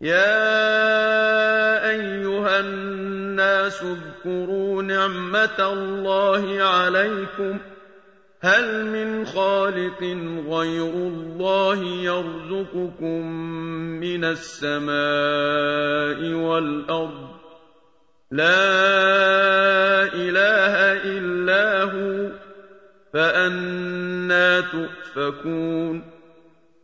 يا أيها الناس اذكروا نعمة الله عليكم. هل من خالق غير الله يرزقكم من السماء والأرض؟ لا إله إلا هو فأنا تؤفكون.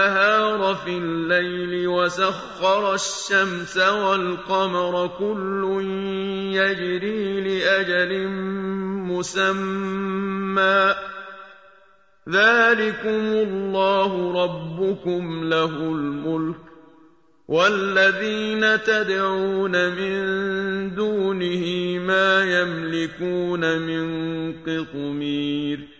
النَّهَارَ فِي اللَّيْلِ وَسَخَّرَ الشَّمْسَ وَالْقَمَرَ كُلٌّ يَجْرِي لِأَجَلٍ مُّسَمًّى ۚ. ذَٰلِكُمُ اللَّهُ رَبُّكُمْ لَهُ الْمُلْكُ ۚ وَالَّذِينَ تَدْعُونَ مِن دُونِهِ مَا يَمْلِكُونَ مِن قِطْمِيرٍ.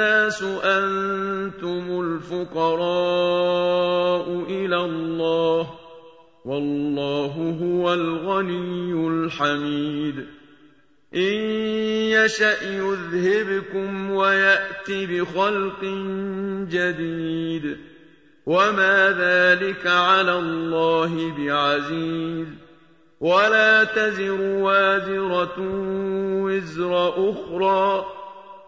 أَنتُمُ الْفُقَرَاءُ إِلَى اللَّهِ ۖ وَاللَّهُ هُوَ الْغَنِيُّ الْحَمِيدُ. إِن يَشَأْ يُذْهِبْكُمْ وَيَأْتِ بِخَلْقٍ جَدِيدٍ. وَمَا ذَٰلِكَ عَلَى اللَّهِ بِعَزِيزٍ. وَلَا تَزِرُ وَازِرَةٌ وِزْرَ أُخْرَىٰ ۖ.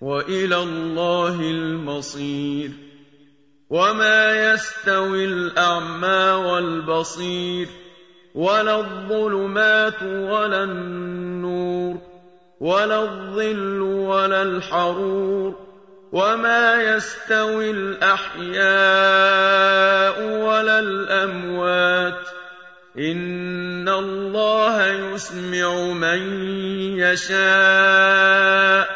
وَإِلَى اللَّهِ الْمَصِيرُ. وَمَا يَسْتَوِي الْأَعْمَىٰ وَالْبَصِيرُ وَلَا الظُّلُمَاتُ وَلَا النُّورُ وَلَا الظِّلُّ وَلَا الْحَرُورُ. وَمَا يَسْتَوِي الْأَحْيَاءُ وَلَا الْأَمْوَاتُ ۚ. إِنَّ اللَّهَ يُسْمِعُ مَن يَشَاءُ ۖ.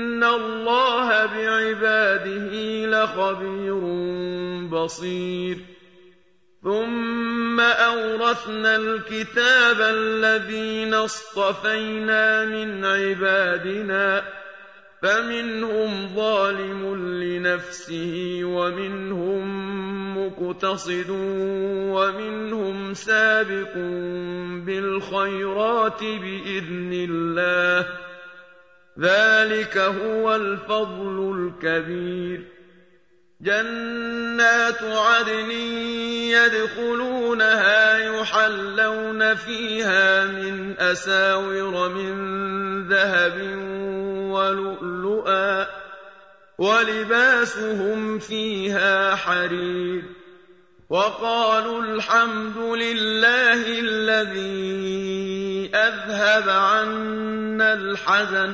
الله بعباده لخبير بصير. ثم أورثنا الكتاب الذين اصطفينا من عبادنا فمنهم ظالم لنفسه ومنهم مقتصد ومنهم سابق بالخيرات بإذن الله. ذلك هو الفضل الكبير جنات عدن يدخلونها يحلون فيها من أساور من ذهب ولؤلؤا ولباسهم فيها حرير وقالوا الحمد لله الذي أذهب عنا الحزن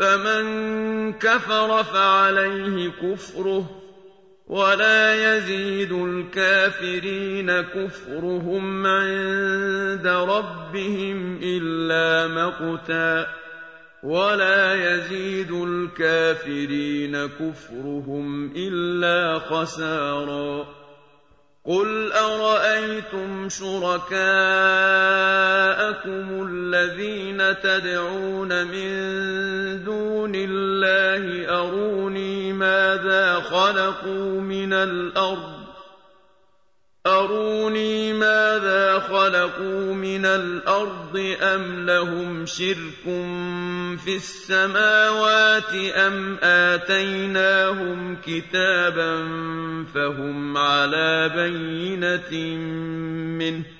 فمن كفر فعليه كفره ولا يزيد الكافرين كفرهم عند ربهم إلا مقتا ولا يزيد الكافرين كفرهم إلا خسارا قل أرأيتم شركاءكم الذين تدعون من دون الله أروني ماذا خلقوا من الأرض أروني ماذا خلقوا من الأرض أم لهم شرك في السماوات أم آتيناهم كتابا فهم على بينة منه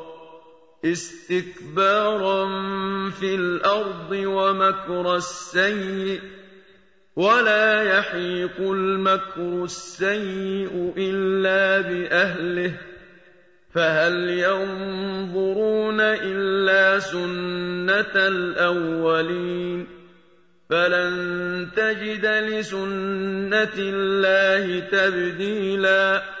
اسْتِكْبَارًا فِي الْأَرْضِ وَمَكْرَ السَّيِّئِ ۚ وَلَا يَحِيقُ الْمَكْرُ السَّيِّئُ إِلَّا بِأَهْلِهِ ۚ فَهَلْ يَنظُرُونَ إِلَّا سُنَّتَ الْأَوَّلِينَ فَلَن تَجِدَ لِسُنَّةِ اللَّهِ تَبْدِيلًا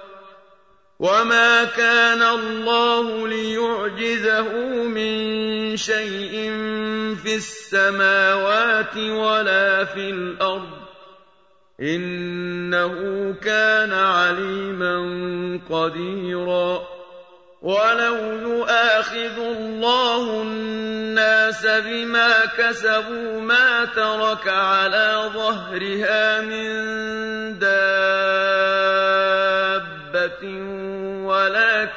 وَمَا كَانَ اللَّهُ لِيُعْجِزَهُ مِن شَيْءٍ فِي السَّمَاوَاتِ وَلَا فِي الْأَرْضِ ۚ إِنَّهُ كَانَ عَلِيمًا قَدِيرًا وَلَوْ يُؤَاخِذُ اللَّهُ النَّاسَ بِمَا كَسَبُوا مَا تَرَكَ عَلَىٰ ظَهْرِهَا مِن وَلَٰكِن